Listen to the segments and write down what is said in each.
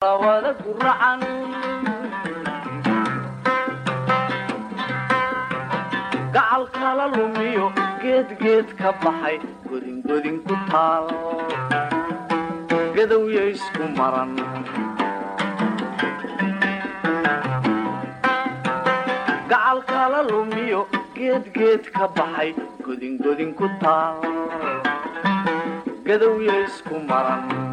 wada guracan gacal kala lumiyo geedgeed ka baxay godingodin ku taal gadowya isku maran gacal kala lumiyo geedgeed ka baxay godingodin ku taal gadowya isku maran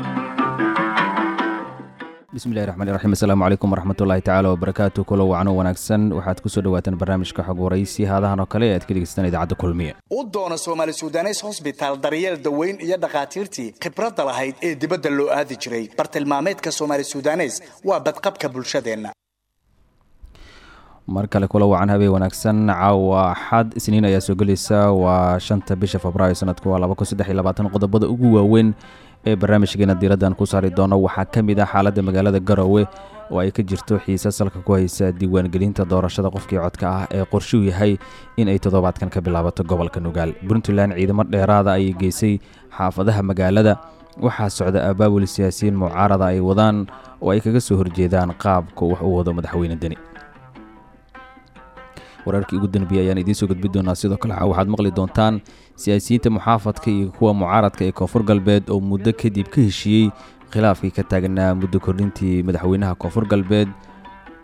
bismillahi raxmaan raxiim asalaamu calaykum waraxmatullaahi tacaala wabarakaatu kulo wacno wanaagsan. Waxaad ku soo dhawaataan barnaamijka xog waraysi haadahan oo kale ee aad ka dhegeystaan idaacadda kulmiye. U doona soomaali sudanes hosbitaal daryeel daweyn iyo dhakhaatiirtii khibradda lahayd ee dibadda loo aadi jiray. Bartilmaameedka soomaali sudanes waa badqabka bulshadeenna. Mar kale kula wacan habeen wanaagsan. Caawa xad isniin ayaa soo gelaysa waa shanta bisha febraayo sanadku waa qodobada ugu waaweyn ee barnaamijkeena diiraddan ku saari doono. Waxaa ka mid ah xaaladda magaalada garowe oo ay ka jirto xiisa salka ku haysa diiwaangelinta doorashada qofkii codka ah ee qorshuu yahay in ay toddobaadkan ka bilaabato gobolka nugaal puntland ciidamo dheeraada ayay geysay xaafadaha magaalada. Waxaa socda abaabul siyaasiyiin mucaarada ay wadaan oo ay kaga soo horjeedaan qaabka wax u wado madaxweyne deni wararkii ugu danbiyey ayaan idiin soo gudbi doonaa sidoo kale waxaad maqli doontaan siyaasiyiinta muxaafadka iyo kuwa mucaaradka ee koonfur galbeed oo muddo kadib ka heshiiyey khilaafkii ka taagnaa muddo kordhintii madaxweynaha koonfur galbeed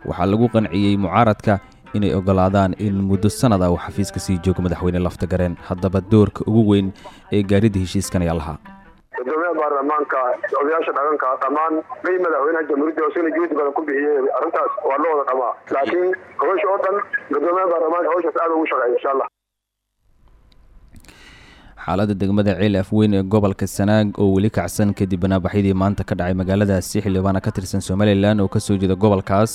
waxaa lagu qanciyey mucaaradka inay ogolaadaan in muddo sanada uu xafiiska sii joogo madaxweyne laftagareen haddaba doorka ugu weyn ee gaaridda heshiiskan ayaa lahaa. Gudoomiyaha baarlamaanka odayaasha dhaqanka dhammaan may madaxweynaha jamhuuriyadda isagana juhdi badan ku bixiyey arrintaas waa loo wada dhamaa laakiin howsha oo dhan gudoomiyaha baarlamaanka howshaas aad ugu shaqeeya insha allah xaaladda degmada ceel afweyn ee gobolka sanaag oo weli kacsan kadib banaabaxyadii maanta ka dhacay magaaladaasi xildhibaana ka tirsan somalilan oo ka soo jeeda gobolkaas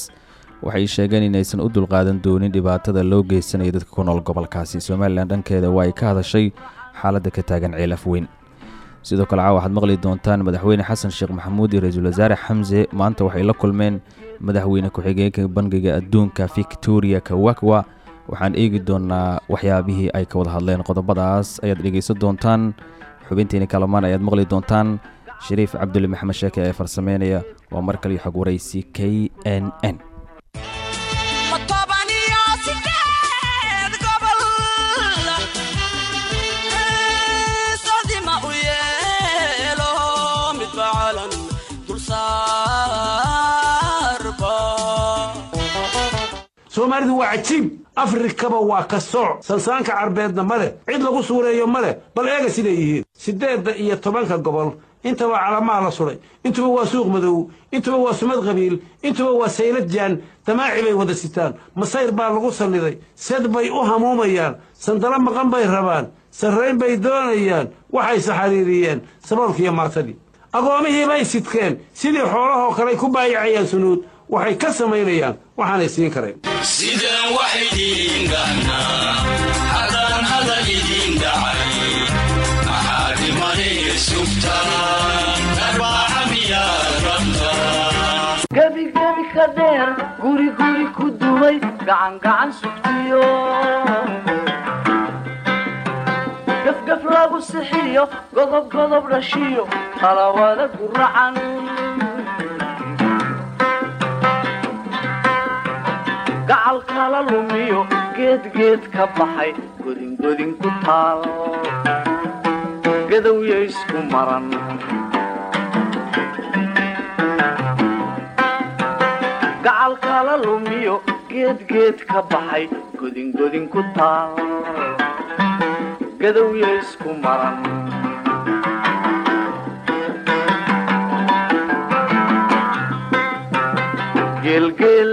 waxay sheegeen inaysan u dulqaadan doonin dhibaatada loo geysanayo dadka ku nool gobolkaasi. Somalilan dhankeeda waa ay ka hadashay xaaladda ka taagan ceel afweyn. Sidoo kale caawa waxaad maqli doontaan madaxweyne xasan sheekh maxamuud iyo ra'iisul wasaare xamse. Maanta waxay la kulmeen madaxweyne ku-xigeenka bangiga adduunka victoria kawakwa waxaan eegi doonaa waxyaabihii ay ka wada hadleen qodobadaas. Ayaad dhegeysan doontaan. Xubintiini kalamaan ayaad maqli doontaan. Shariif cabdulle maxamed sheeke ee farsameynaya waa mar kaliyo xog waraysi k n n soomaalidu waa cajiib afrikaba waa ka sooc. Sansaanka carbeedna ma leh. Cid lagu suureeyo ma leh. Bal eega siday yihiin. Siddeedda iyo tobanka gobol intaba calamaa la sudhay intuba waa suuq madow. Intuba waa sumad qabiil. Intuba waa saylad jaan. Damaaci bay wada sitaan. Masayr baa lagu salliday. Sed bay u hamuumayaan. Sandalo maqan bay rabaan. Sarrayn bay doonayaan. Waxayse xariiriyeen saboolkiiyo maatadii agoomihii bay sidkeen. Sidii xoolahoo kaley ku baayacayaan sunuud waxay ka samaynayaan waxaanay siin karayn gebigebi ka dheer ku sugtiyo. Gafgaf lagu sixiyo godob godob dhashiyo talawada guracan gacal kala lumiyo geedgeed ka baxay godingodin ku taal. Gadowya isku maran. Gacal kala lumiyo geedgeed ka baxay godingodin ku taal. Gadowya isku maran. Geelgeel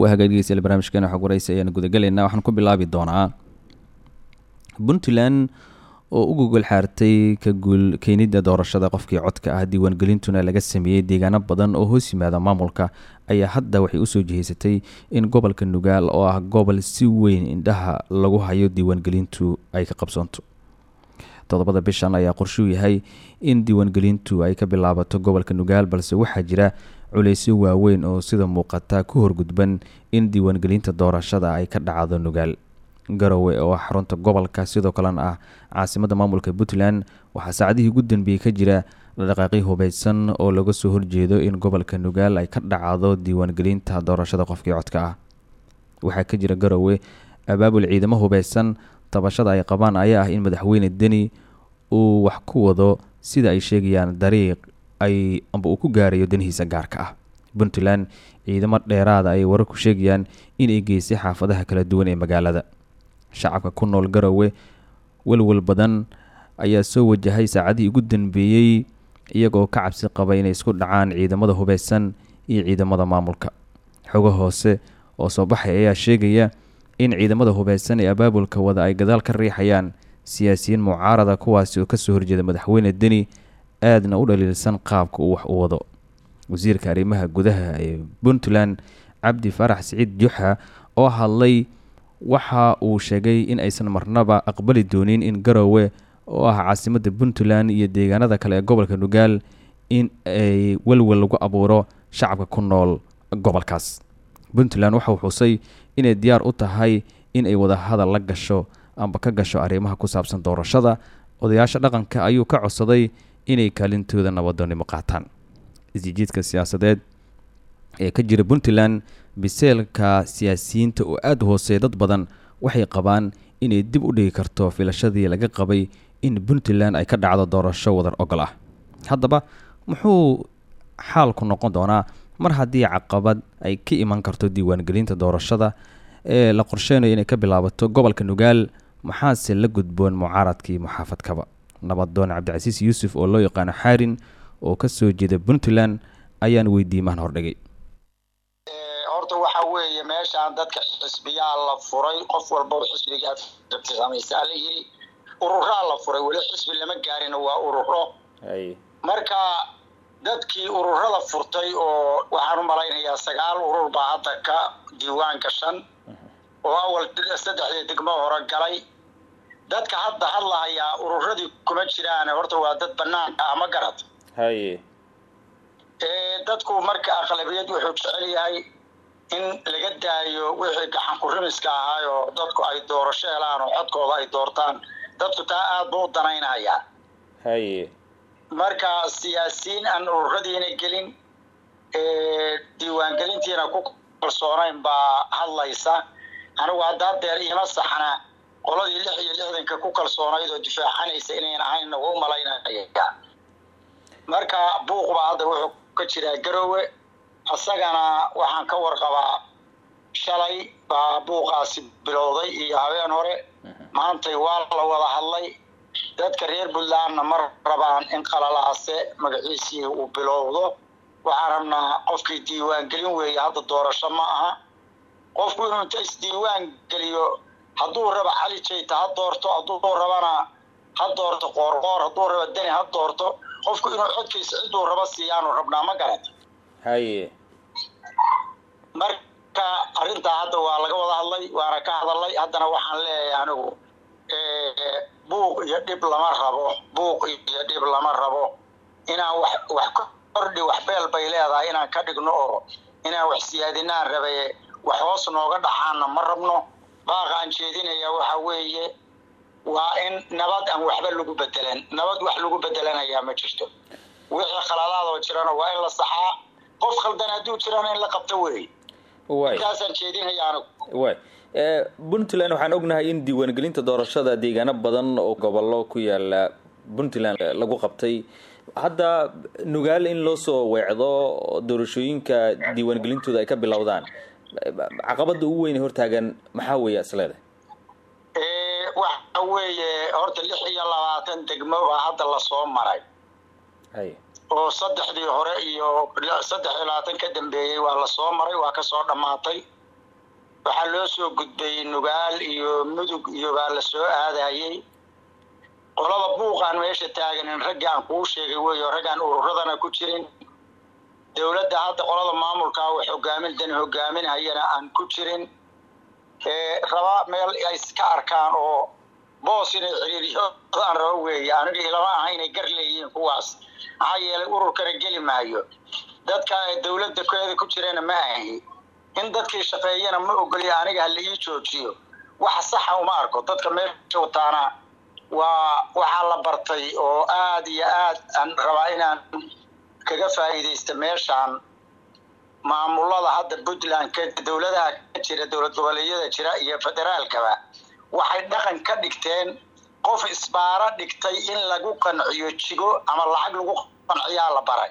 waa barnaamijkeena xog waraysi ayaan gudagelaynaa waxaan ku bilaabi doonaa puntland oo u gogol xaartay ka guul keenidda doorashada qofkii codka ah. Diiwaangelintuna laga sameeyey deegaano badan oo hoos yimaada maamulka ayaa hadda waxay u soo jihaysatay in gobolka nugaal oo ah gobol si weyn indhaha lagu hayo diiwaangelintu ay ka qabsoonto. Todobada bishan ayaa qorshuu yahay in diiwaangelintu ay ka bilaabato gobolka nugaal balse waxaa jira culeysyo waaweyn oo sida muuqata ku horgudban in diiwaangelinta doorashada ay ka dhacdo nugaal. Garowe oo ah xarunta gobolka sidoo kalena ah caasimadda maamulka puntland waxaa saacadihii ugu danbeeyey ka jira dhaqaaqii hubaysan oo laga soo horjeedo in gobolka nugaal ay ka dhacdo diiwaangelinta doorashada qofkii codka ah. Waxaa ka jira garowe abaabul ciidamo hubaysan tabashada ay qabaan ayaa ah in madaxweyne deni uu wax ku wado sida ay sheegayaan dariiq ay amba uu ku gaarayo danihiisa gaarka ah. Puntland ciidamo dheeraada ay wararku sheegayaan inay geysay xaafadaha kala duwan ee magaalada. Shacabka ku nool garowe welwel badan ayaa soo wajahay saacadihii ugu danbeeyey iyagoo ka cabsi qaba inay isku dhacaan ciidamada hubaysan iyo ciidamada maamulka. Xogo hoose oo soo baxay ayaa sheegaya in ciidamada hubaysan ee abaabulka wada ay gadaal ka riixayaan siyaasiyiin mucaarada kuwaasi oo ka soo horjeeda madaxweyne deni aadna u dhaliilsan qaabka uu wax u wado. Wasiirka arrimaha gudaha ee puntland cabdi farax siciid juxa oo hadlay waxa uu sheegay in aysan marnaba aqbali doonin in garowe oo ah caasimada puntland iyo deegaanada kale ee gobolka nugaal in ay welwel lagu abuuro shacabka ku nool gobolkaas. Puntland waxauu xusay inay diyaar u tahay in ay wadahadal la gasho amba ka gasho arrimaha ku saabsan doorashada. Odayaasha dhaqanka ayuu ka codsaday inay kaalintooda nabadoonnimo qaataan isjijiidka siyaasadeed ee ka jira puntland biseelka siyaasiyiinta oo aada u hooseeya dad badan waxay qabaan inay dib u dhigi karto filashadii laga qabay in puntland ay ka dhacdo doorasho wadar ogol ah. Haddaba muxuu xaalku noqon doonaa mar haddii caqabad ay ka iman karto diiwaangelinta doorashada ee la qorsheynayo inay ka bilaabato gobolka nugaal maxaase la gudboon mucaaradkii muxaafadkaba nabadoon cabdicasiis yuusuf oo loo yaqaano xaarin oo ka soo jeeda puntland ayaan weydiimahan hordhigay. Horta waxa weeye meeshaan dadka xisbiyaa la furay qof walba xisbigaa samaysaa la yiri ururaa la furay weli xisbi lama gaarin waa ururo marka dadkii ururada furtay oo waxaan u malaynayaa sagaal urur baa hadda ka diiwaan gashan oo awal saddexdii degmo hore galay dadka hadda hadlahayaa ururadii kuma jiraan horta waa dad banaanka ah ma garad. Haye dadku marka aqlabiyad wuxuu jecel yahay in laga daayo wixii gacan kurimiska ahaayoo dadku ay doorasho helaan oo codkooda ay doortaan. Dadku taa aad ba u danaynaya. Haye marka siyaasiyiin aan ururadiina gelin diiwaangelintiina ku kalsoonayn baa hadlaysa. Anigu hadda hadeer iima saxna qoladii lix iyo lixdanka ku kalsoonayd oo difaacanaysa inayn ahayn nagu malaynaya. Marka buuq baa hadda wuxuu ka jiraa garowe isagana waxaan ka warqabaa shalay baa buuqaasi bilowday iyo habeen hore. Maantay waa la wada hadlay. Dadka reer puntlandna ma rabaan in qalalaase magaciisii uu bilowdo. Waxaan rabnaa qofkii diiwaan gelin weeye hadda doorasho ma aha. Qofku inuu inta isdiiwaan geliyo hadduu raba cali jayta ha doorto hadduu rabana ha doorto qoorqoor hadduu raba deni ha doorto qofku inuu codkiisa ciduu raba siiyaanu rabnaa ma garad haye. Marka arrintaa hadda waa laga wada hadlay waana ka hadalay haddana waxaan leeyahay anigu buuq iyo dhib lama rabo buuq iyo dhib lama rabo. Inaan wax wax kordhi wax beel bay leedahay inaan ka dhigno oo inaan wax siyaadinaan rabaye wax hoos nooga dhaxaana ma rabno baaqa aan jeedinaya waxa weeye waa in nabad aan waxba lagu bedelan. Nabad wax lagu bedelanayaa ma jirto. Wixii khaladaadoo jirana waa in la saxaa. Qof khaldan hadduu jirana in la qabto wey way. Intaasaan jeedinaya anigu way. Puntland waxaan ognahay in diiwaangelinta doorashada deegaano badan oo gobollo ku yaalla puntland lagu qabtay. Hadda nugaal in loo soo weecdo doorashooyinka diiwaangelintooda ay ka bilowdaan caqabada ugu weyn ee hortaagan maxaa weeye isleedahay waxa weeye horta lix iyo labaatan degmo baa hadda la soo maray. Hay oo saddexdii hore iyo saddex iyo labaatan ka dambeeyey waa la soo maray waa ka soo dhammaatay waxaa loo soo gudbay nugaal iyo mudug iyo baa la soo aadayey. Qolada buuqaan meesha taaganin raggii aan kuu sheegay weyo raggaan ururadana ku jirin dowladda hadda qolada maamulka wax hogaamin dani hogaaminhayana aan ku jirin. Raba meel ay iska arkaan oo boos inay xiriiriyodaan raba weeye. Aniga ilama aha inay gar leeyihiin kuwaas. Maxaa yeelay ururkana geli maayo. Dadka dowladda keeda ku jirana ma ahi. In dadkii shaqeeyana ma ogoliya aniga hala ii joojiyo. Wax saxa uma arko. Dadka meesha wataana waa waxaa la bartay oo aad iyo aad aan rabaa inaan kaga faa'iidaysta meeshaan maamulada hadda puntland ka dowladaha ka jira dowlad goboleedyada jira iyo federaalkaba waxay dhaqan ka dhigteen qof isbaaro dhigtay in lagu qanciyo jigo ama lacag lagu qanciyaa la baray.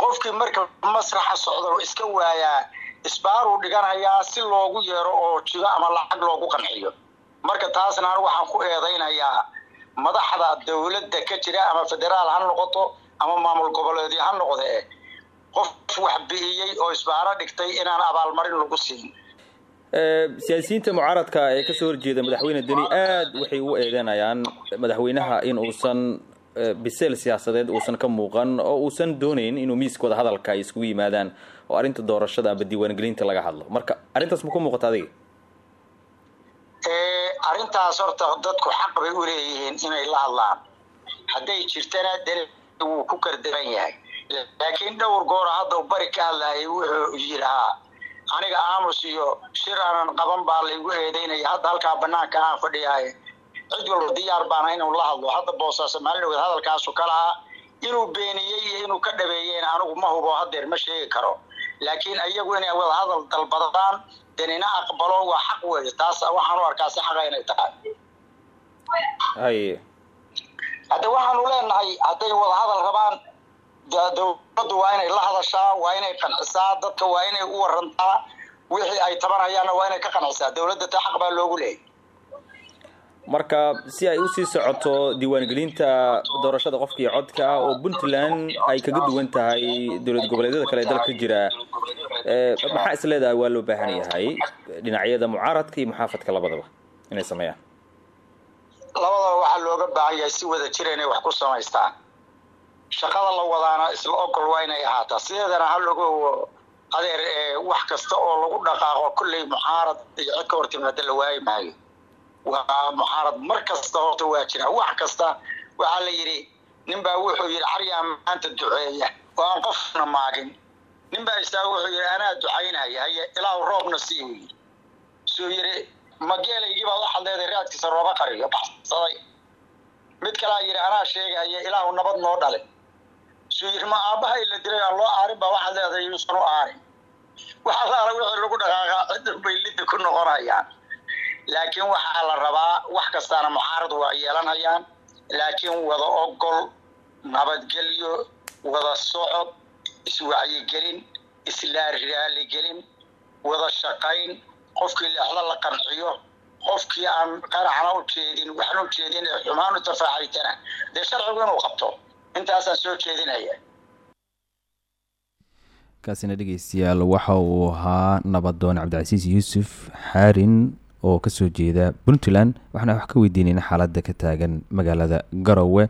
Qofkii marka masraxa socda oo iska waayaa isbaaruu dhiganayaa si loogu yeero oo jigo ama lacag loogu qanciyo. Marka taasna anigu waxaan ku eedaynayaa madaxda dowladda ka jira ama federaal ha noqoto ama maamul goboleedyo ha noqdee qof wax bixiyey oo isbaaro dhigtay inaan abaalmarin lagu siin. Siyaasiyiinta mucaaradka ee ka soo horjeeda madaxweyne deni aad waxay u eedeynayaan madaxweynaha in uusan biseel siyaasadeed uusan ka muuqan oo uusan doonayn inuu miiskooda hadalka ay iskugu yimaadaan oo arrinta doorashada aba diiwaangelinta laga hadlo. Marka arrintaas ma ku muuqata adiga? Arrintaas horta dadku xaq bay u leeyihiin inay la hadlaan. Hadday jirtana wuu ku kardaran yahay. Laakiin dhowr goora hadda u bari ka hadlayay wuxuu yidhahaa aniga aamus iyo shir aanan qaban baa laygu eedeynaya hadda halkaa banaanka aan fadhiyaaye. Cid walba diyaar baana inuu la hadlo. Hadda boosaaso maalin dhaweed hadalkaasu ka lahaa inuu beeniyey iyo inuu ka dhabeeyeen anigu ma hubo hadeer ma sheegi karo. Laakiin iyagu inay wada hadal dalbadaan denina aqbalo waa xaq weeye. Taas waxaan u arkaa si xaqa inay tahay hadde waxaanu leenahay hadday wada hadal rabaan dowladdu waa inay la hadashaa waa inay qancisaa dadka waa inay u warantaa wixii ay tabanayaanna waa inay ka qancisaa. Dowladda taa xaq baa loogu leeyay. Marka si ay u sii socoto diiwaangelinta doorashada qofkii codka ah oo puntland ay kaga duwan tahay dowlad goboleedyada kale ee dalka jira maxaa is leedahay waa loo baahan yahay? Dhinacyada mucaaradka iyo muxaafadka labadaba inay sameeyaan labadaba waxaa looga baahan yahay si wada jira inay wax ku samaystaan. Shaqada la wadaana isla ogol waa inay ahaataa. Sideedana hal ogo adeer wax kasta oo lagu dhaqaaqo kolley mucaarad iyo cid ka hor timaada la waayi maayo. Waa mucaarad mar kasta horta waa jira. Wax kasta waxaa la yidhi ninbaa wuxuu yidhi caryaa maanta duceeya. Oo aan qofna maagin. Ninbaa istaa wuxuu yidhi anaa ducaynaya haye ilaahu roobna sii u yidhi suu yidhi mageelaygii baad waxaad leedahay raadkiisa rooba qariyo baxsaday. Mid kalaa yidhi anaa sheegaya ilaahu nabad noo dhale suu ma aabbahay la dilay aan loo aarin baa waxaad leedahay yuusan u aarin. Waxa laala wixii lagu dhaqaaqaa ciddan lidda ku noqonayaan. Laakiin waxaa la rabaa wax kastaana mucaarad waa yeelanayaan. Laakiin wada ogol nabadgelyo wada socod iswacyigelin islaaraaligelin wada shaqayn qofkii leexda la qanciyo qofkii aan qanacna u jeedin waxna u jeedin ee xumaan u tafaaxaytana dee sharcigu inuu qabto intaasaan soo jeedinaya. Kaasina dhegeystayaal waxa uu ahaa nabadoon cabdicasiis yuusuf xaarin oo ka soo jeeda puntland waxaana wax ka weydiinayna xaaladda ka taagan magaalada garowe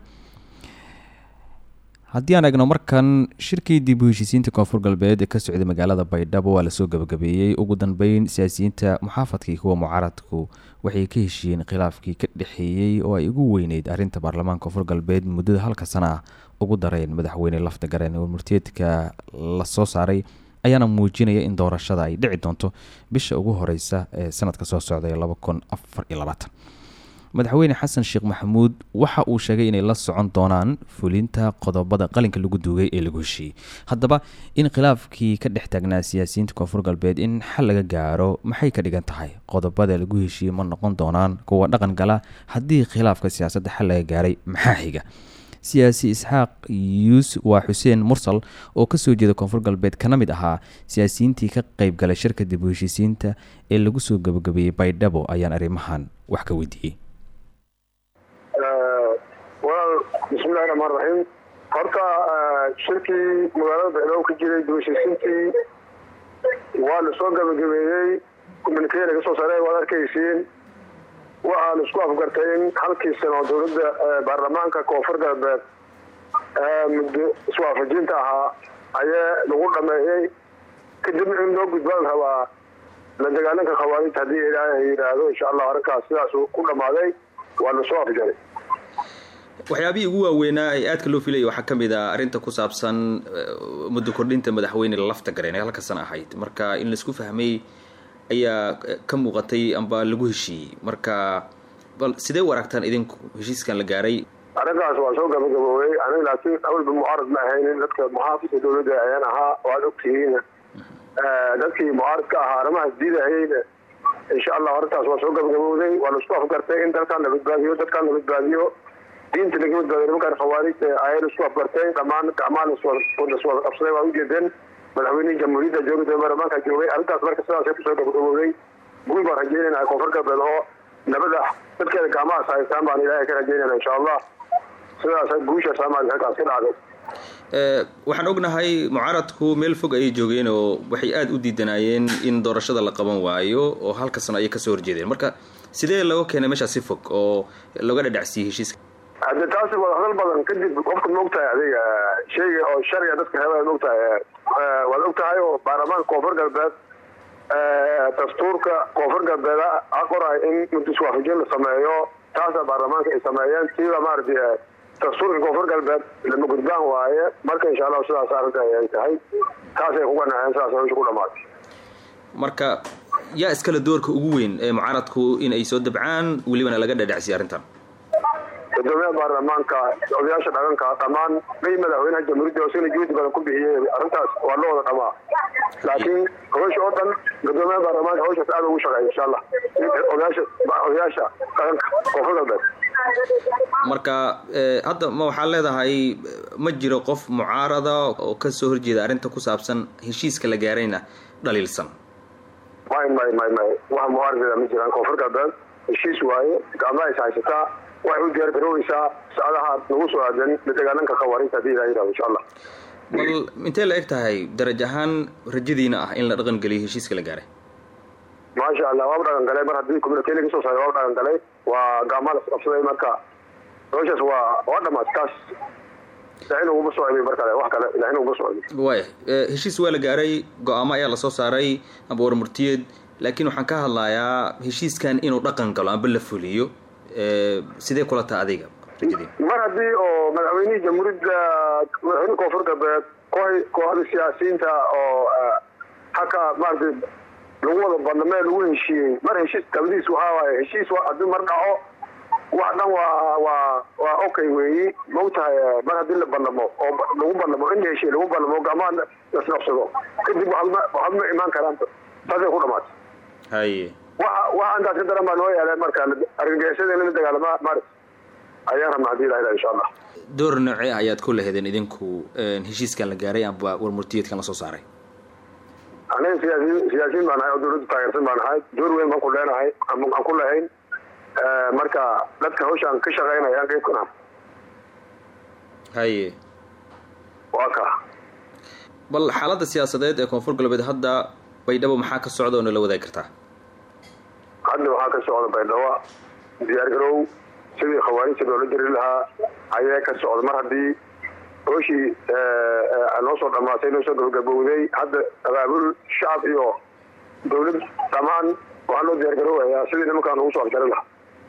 haddii aan eegno markan shirkii dib u heshiisiinta koonfur galbeed ee ka socday magaalada baydhabo waa la soo gabagabeeyey. Ugu dambeyn siyaasiyiinta muxaafadkii kuwa mucaaradku waxay ka heshiiyeen khilaafkii ka dhexeeyey oo ay ugu weyneyd arrinta baarlamaanka koonfur galbeed muddada halka sana ah ugu dareen madaxweyne lafta gareen oo murteedka la soo saaray ayaana muujinaya in doorashada ay dhici doonto bisha ugu horeysa ee sanadka soo socday laba madaxweyne xasan sheekh maxamuud waxa uu sheegay inay la socon doonaan fulinta qodobada qalinka lagu duugay ee lagu heshiiyey. Haddaba in khilaafkii ka dhex taagnaa siyaasiyiinta koonfur galbeed in xal laga gaaro maxay ka dhigan tahay? Qodobada lagu heshiiyey ma noqon doonaan kuwa dhaqan gala? Haddii khilaafka siyaasadda xal laga gaaray maxaa xiga? Siyaasi isxaaq yuus waa xuseen mursal oo ka soo jeeda koonfur galbeed kana mid ahaa siyaasiyiintii ka qeyb galay shirka dib u heshiisiinta ee lagu soo gabagabeeyey baydhabo ayaan arrimahan wax ka weydiiyey bismillahi raxmaan raxiim. Horta shirkii magaalada baydhabo ka jiray heshiisiintii waa la soo gabagabeeyey communikeya laga soo saaray waad arkaysiin. Waxaa la isku afgartay in halkii sano dowladda baarlamaanka koonfur galbeed muddo iswaafajinta ahaa ayee lagu dhameeyey. Kadib in loo gudbaan rabaa la dagaalanka khawaarijta haddii ilaahay yidhaahdo insha allah arrinkaas sidaas ku dhammaaday waa la soo waxyaabihii ugu waaweynaa ee aadka loo filayay waxaa ka mid ah arrinta ku saabsan muddo kordhinta madaxweyne lafta gareen ee halka ahayd. Marka in la isku fahmay ayaa ka muuqatay amba lagu heshiiyey. Marka bal sidee u aragtaan idinku heshiiskan la gaaray? Arrinkaas waa soo gabagaboobay aniga laakiin awalba mucaarad ma ahaynin dadka muxaafidka dowladda ayaan ahaa waad ogtihiin dadkii mucaaradka ahaa arrimahaas diidahayeyna insha allah arrintaas waa soo gabagabowday waa la isku afgartay in dalkan la dadkan la diinta laga badbaadiyo nimankan khawaarijta ayay la isku afgartay dhammaan gacmaha laswada qabsaday waa ujeedeen madaxweynihii jamhuuriyadda jooga dee baarlamaanka joogay. Arrintaas marka sidaasay ku soo gabagabowday. Guul baan rajeynayna koonfur galbeed oo nabada dadkeeda gacmahaas haystaan baan ilaahay ka rajeynayna insha allah. Sidaas guusha soomaaliya halkaas ka dhacday. Waxaan ognahay mucaaradku meel fog ayay joogeen oo waxay aada u diidanaayeen in doorashada la qaban waayo oo halka sano ayay ka soo horjeedeen. Marka sidee looga keenay meeshaas si fog oo looga dhadhacsiiyey heshiiska hadde taasi waa hadal badan kadib qofka maogtahay adiga shayga oo sharciga dadka reebaa maogtahay waad ogtahay oo baarlamaanka koonfur galbeed dastuurka koonfur galbeed a qoray in mudiswaafajin la sameeyo taasa baarlamaanka ay sameeyeen siiba maaragtay dastuurka koonfur galbeed lama gudbaan waaye marka insha allahu sidaas arrinta ay tahay taasay ku qanaceen sidaas hawsha ku dhamaatay marka yaa iskale doorka ugu weyn ee mucaaradku in ay soo dabcaan welibana laga dhadhacsiya arrintan gudoomiyaha baarlamaanka odayaasha dhaqanka dhammaan may madaxweynaha jamhuuriyadda isagana juhdi badan ku bixiyey arrintaas. Waa loo wada dhamaa laakiin hawsha oo dhan gudoomiyaha baarlamaanka hawshaas aada ugu shaqeeya insha allah odayaasha odayaasha dhaqanka koonfur galbeed marka hadda ma waxaa leedahay ma jiro qof mucaarada oo ka soo horjeeda arrinta ku saabsan heshiiska la gaarayna dhaliilsan may may may may. Wax mucaaradeeda ma jiraan koonfur galbeed heshiis waaye gacmaha is haysataa waxay u diyaar garoobeysaa saacadaha nagu soo aadan la dagaalanka khawaarijta haddii yidhahdo insha allah. Bal intee la eg tahay daraj ahaan rajadiina ah in la dhaqan geliyo heshiiska la gaaray? Maasha allah waaba dhaqan galay. Mar haddii community laga soo saaray waaba dhaqan galay. Waa gacmaha las qabsaday marka. Hawshaas waa waa dhamaatay taas uguma soo celiyo mar kale wax kale ilahina uguma soo celiyo waaya heshiis waa la gaaray go'aamo ayaa la soo saaray amba warmurtiyeed. Laakiin waxaan ka hadlayaa heshiiskan inuu dhaqan galo amba la fuliyo sidee kula taha adiga mar haddii oo madaxweynihii jamhuuriyadda madaxweyne koonfur galbeed koox kooxda siyaasiyiinta oo haka maaragtay lagu wada badnamee lagu heshiiyey mar heshiis dabadiis waxaa waaye heshiis haddii mar dhaco wax dhan waa waa waa okay weeyi maogtahay mar haddii la bandamo oo lagu bandamo in la heshiiye lagu bandamo gacmaha lasnaqsado kadib waxba waxba ma imaan karaan taasay ku dhamaatay. Haye waxa intaas ka daran baa noo yeeleen marka argagixisada in la dagaalama maarag ayaan rabna haddii ilaha insha allah. Door noocee ayaad ku lahedeen idinku heshiiskan la gaaray amba warmurtiyeedkan la soo saaray? Aniga siyaasiyiin siyaasiyiin baan ahay oo dawladda taageersan baan ahay. Door weyn baan ku leenahay aan ku lahayn. Marka dadka hawshaan ka shaqeynayaan qaybkana haye. Waa ka. Bal xaaladda siyaasadeed ee koonfur galbeed hadda baydhabo maxaa ka socda oo nala wadaagi kartaa hadda waxaa ka socda baydhabo diyaar garow sidii khawaarijta loola jeri lahaa ayaa ka socda. Mar haddii hooshii noo soo dhamaatay noo soo gabagabowday hadda abaabul shacab iyo dawlad dhammaan waxaa loo diyaar garoobayaa sidii nimankaan ugu soo afjari lahaa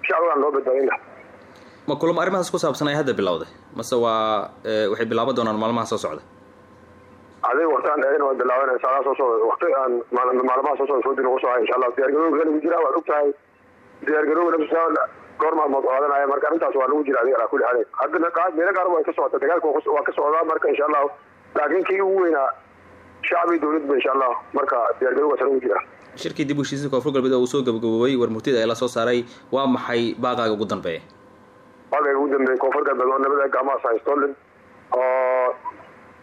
shacbigaan loo badbaadin lahaa. Ma kulamo arrimahaas ku saabsan ay hadda bilowday mase waa waxay bilaaban doonaan maalmaha soo socda waa bilaabanaya saadaa soo socda wakti aan maalmaha soo socda soodi nagu soo hay insha allah. Diyaar garooga lagu jiraa waad og tahay diyaar garooga nafsa dhowr maalmood qaadanaya marka arrintaas waa lagu jira adiga alaa kulli xaalin haddana meelo qaar waa ka socota dagaalka waa ka socdaa marka insha allahu laakiin kii ugu weynaa shacbi dawladba insha allah. Marka diyaar garoogaas lagu jira shirkii dib u heshiisiin koonfur galbeed oo uu soo gabagaboobay warmurtida ee la soo saaray waa maxay baaqaaga ugu dambeeya baaqayga ugu dambeeya koonfur galbeed oo nabada gacmahaas haysto oo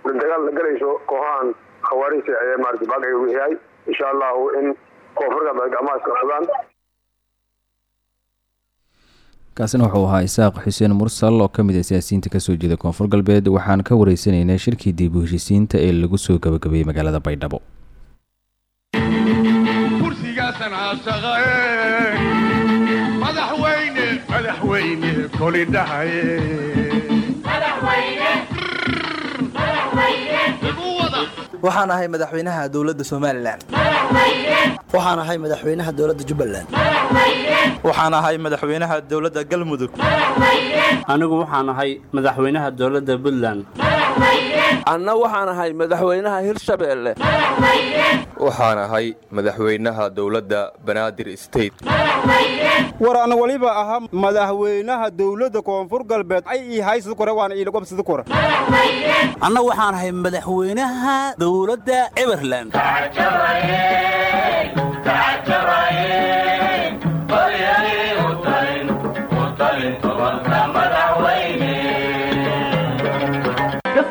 dagaal la galayso kooxahan khawaarijta ayaa maarata baaqayga ugu yahay insha allahu in koonfur galbeed gacmahaas qabsadaan. Kaasina wuxuu ahaa isaaq xuseen mursal oo ka mid ah siyaasiyiinta ka soo jeeda koonfur galbeed. Waxaan ka wareysanaynay shirkii dib u heshiisiinta ee lagu soo gabagabeeyey magaalada baydhabo. Madaxweyne madaxweyne koli dhahaye waxaan ahay madaxweynaha dowladda somalilan waxaan ahay madaxweynaha dowladda jubbaland. Waxaan ahay madaxweynaha dowladda galmudug. Anigu waxaan ahay madaxweynaha dowladda puntland anna waxaan ahay madaxweynaha hirshabeelle waxaan ahay madaxweynaha dowladda banaadir state. War ana waliba ahaa madaxweynaha dowladda koonfur galbeed. Ay ii kore waana iilagobsida kore. Anna waxaan ahay madaxweynaha dowladda eberland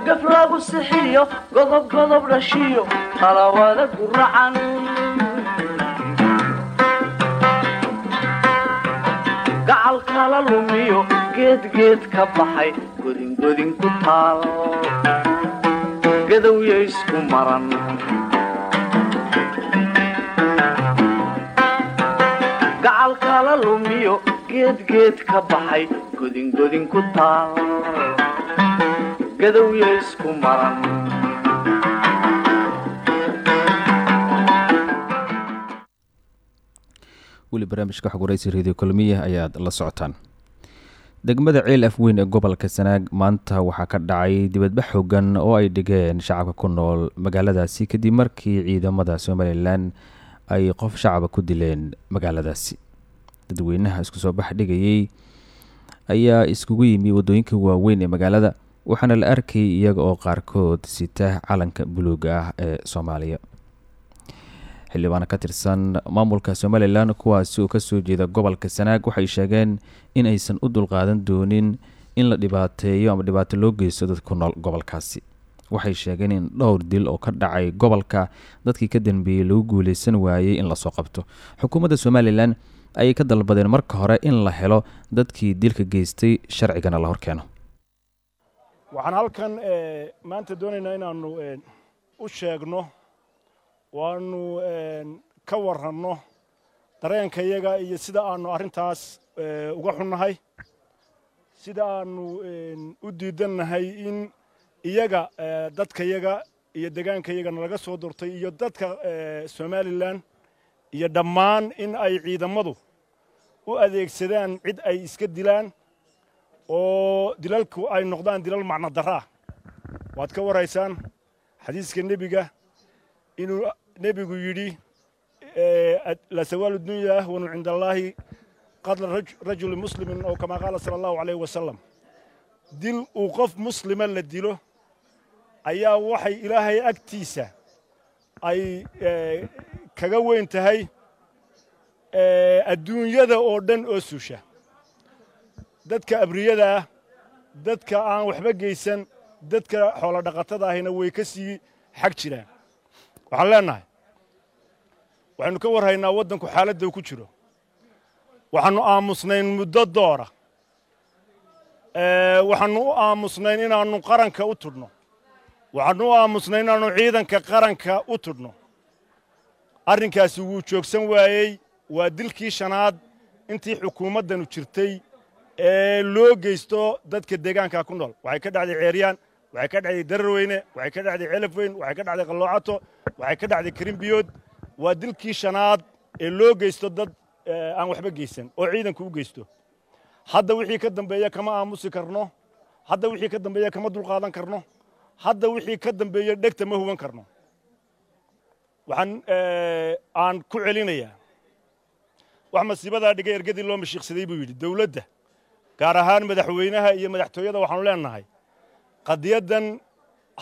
gafgaf lagu sixiyo godob godob dhashiyo qalawada guracan gacal kala lumiyo geedgeed ka baxay godingodin ku taal. Gadowya isku maran. Gacal kala lumiyo geedgeed ka baxay godingodin ku taal gadowya isku maran weli barnaamijka xog radio kulmiya ayaad la socotaan. Degmada ceel af weyn ee gobolka sanaag maanta waxaa ka dhacay dibadbax xoogan oo ay dhigeen shacabka ku nool magaaladaasi kadib markii ciidamada somalilan ay qof shacaba ku dileen magaaladaasi. Dadweynaha isku soo bax dhigayey ayaa iskugu yimi waddooyinka waaweyn ee magaalada waxaana la arkayay iyaga oo qaarkood sita calanka buluuga ah ee soomaaliya. Xildhibaano ka tirsan maamulka somalilan kuwaasi oo ka soo jeeda gobolka sanaag waxay sheegeen in aysan u dulqaadan doonin in la dhibaateeyo ama dhibaato loo geysto dad ku nool gobolkaasi. Waxay sheegeen in dhowr dil oo ka dhacay gobolka dadkii ka dambeeyey lagu guuleysan waayey in la soo qabto. Xukuumadda somalilan ayay ka dalbadeen marka hore in la helo dadkii dilka geystay sharcigana la horkeeno waxaan halkan maanta doonaynaa inaannu u sheegno waannu ka warranno dareenka iyaga iyo sida aannu arrintaas uga xunnahay sida aannu u diidannahay in iyaga dadkayaga iyo degaankayaga nalaga soo durtay iyo dadka somalilan iyo dhammaan in ay ciidamadu u adeegsadaan cid ay iska dilaan oo dilalku ay noqdaan dilal macno darra. Ah waad ka waraysaan xadiiska nebiga inuu nebigu yidhi lasawaalu dunya ahwanu cinda allaahi qadla rajuli muslimin oo kamaa qaala sala allahu alayh wasalam dil uu qof muslima la dilo ayaa waxay ilaahay agtiisa ay kaga weyn tahay adduunyada oo dhan oo susha dadka abriyada ah dadka aan waxba geysan dadka xoolo dhaqatada ahina way ka sii xag jiraan. Waxaan leennahay waxaynu ka warhaynaa waddanku xaaladda uu ku jiro. Waxaannu aamusnayn muddo doora. Waxaannu u aamusnayn inaannu qaranka u tudhno waxaannu u aamusnayn inaannu ciidanka qaranka u tudhno arrinkaasi wuu joogsan waayey waa dilkii shanaad intii xukuumaddanu jirtay ee loo geysto dadka deegaanka ku nool. Waxay ka dhacday ceeryaan waxay ka dhacday dararweyne waxay ka dhacday celafweyn waxay ka dhacday qalloocato waxay ka dhacday karimbiyood waa dilkii shanaad ee loo geysto dad aan waxba geysan oo ciidanku u geysto. Hadda wixii ka dambeeya kama aamusi karno. Hadda wixii ka dambeeya kama dulqaadan karno. Hadda wixii ka dambeeya dhegta ma huban karno. Waxaan aan ku celinayaa. Wax masiibadaa dhigay ergadii loo mashiiqsaday buu yidhi dowladda gaar ahaan madaxweynaha iyo madaxtooyada waxaanu leennahay qadiyaddan